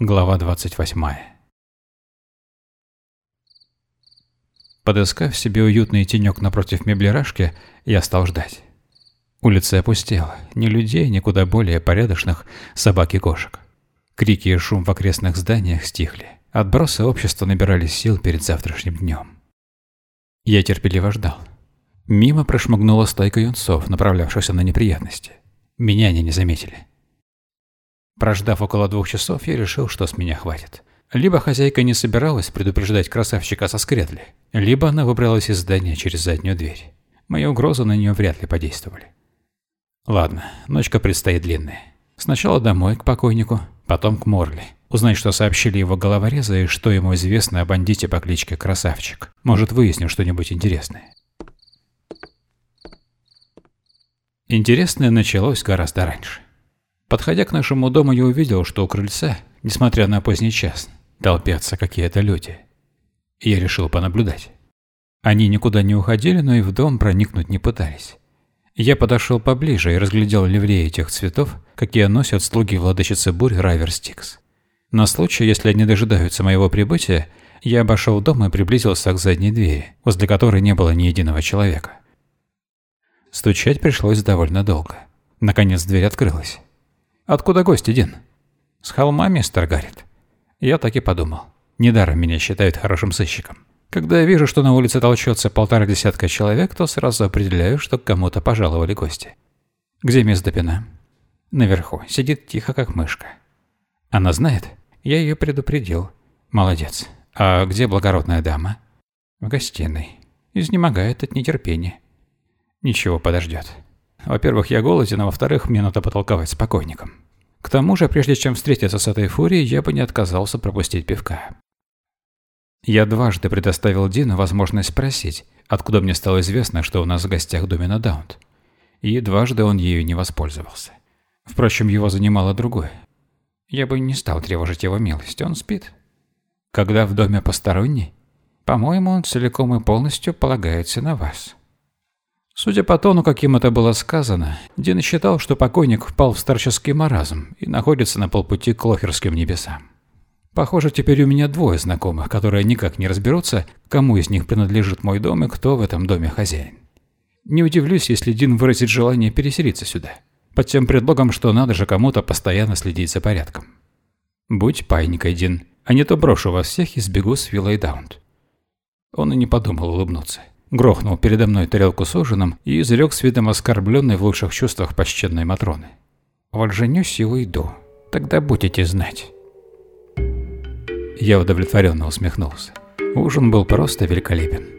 Глава 28 Подыскав себе уютный тенек напротив меблерашки, я стал ждать. Улица опустела. Ни людей, ни куда более порядочных собак и кошек. Крики и шум в окрестных зданиях стихли. Отбросы общества набирали сил перед завтрашним днем. Я терпеливо ждал. Мимо прошмыгнула стайка юнцов, направлявшихся на неприятности. Меня они не заметили. Прождав около двух часов, я решил, что с меня хватит. Либо хозяйка не собиралась предупреждать красавчика со скредли, либо она выбралась из здания через заднюю дверь. Мои угрозы на нее вряд ли подействовали. Ладно, ночка предстоит длинная. Сначала домой, к покойнику, потом к Морли. Узнать, что сообщили его головорезы и что ему известно о бандите по кличке Красавчик. Может, выясню что-нибудь интересное. Интересное началось гораздо раньше. Подходя к нашему дому, я увидел, что у крыльца, несмотря на поздний час, толпятся какие-то люди. И я решил понаблюдать. Они никуда не уходили, но и в дом проникнуть не пытались. Я подошел поближе и разглядел ливреи этих цветов, какие носят слуги владычицы бурь Райвер Стикс. На случай, если они дожидаются моего прибытия, я обошел дом и приблизился к задней двери, возле которой не было ни единого человека. Стучать пришлось довольно долго. Наконец дверь открылась. «Откуда гость, Дин?» «С холма, мистер Гаррит». Я так и подумал. Недаром меня считают хорошим сыщиком. Когда я вижу, что на улице толчется полтора десятка человек, то сразу определяю, что к кому-то пожаловали гости. «Где мисс Допина?» «Наверху. Сидит тихо, как мышка». «Она знает?» «Я ее предупредил». «Молодец. А где благородная дама?» «В гостиной. Изнемогает от нетерпения». «Ничего, подождет. Во-первых, я голоден, а во-вторых, мне надо потолковать с покойником. К тому же, прежде чем встретиться с этой фурией, я бы не отказался пропустить пивка. Я дважды предоставил Дину возможность спросить, откуда мне стало известно, что у нас в гостях Домина Даунт. И дважды он ею не воспользовался. Впрочем, его занимало другое. Я бы не стал тревожить его милость, он спит. Когда в доме посторонний, по-моему, он целиком и полностью полагается на вас. Судя по тону, каким это было сказано, Дин считал, что покойник впал в старческий маразм и находится на полпути к лохерским небесам. Похоже, теперь у меня двое знакомых, которые никак не разберутся, кому из них принадлежит мой дом и кто в этом доме хозяин. Не удивлюсь, если Дин выразит желание переселиться сюда, под тем предлогом, что надо же кому-то постоянно следить за порядком. Будь паинькой, Дин, а не то брошу вас всех и сбегу с Виллой Даунт. Он и не подумал улыбнуться грохнул передо мной тарелку с ужином и изрек с видом оскорбленной в лучших чувствах пощадной Матроны. «Вот женюсь и уйду. Тогда будете знать». Я удовлетворенно усмехнулся. Ужин был просто великолепен.